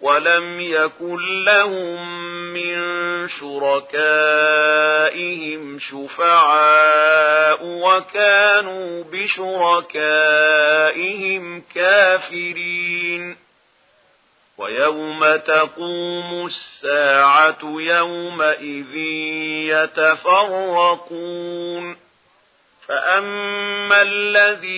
ولم يكن لهم من شركائهم شفعاء وكانوا بشركائهم كافرين ويوم تقوم الساعة يومئذ يتفرقون فأما الذي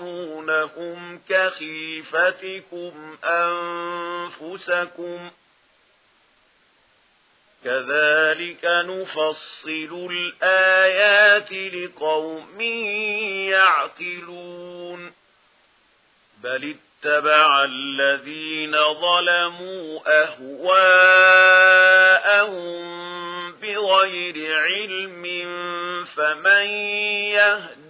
تخافونهم كخيفتكم أنفسكم كذلك نفصل الآيات لقوم يعقلون بل اتبع الذين ظلموا أهواءهم بغير علم فمن يهدي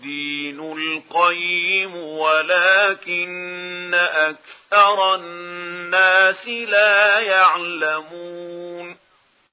الدين القيم ولكن أكثر الناس لا يعلمون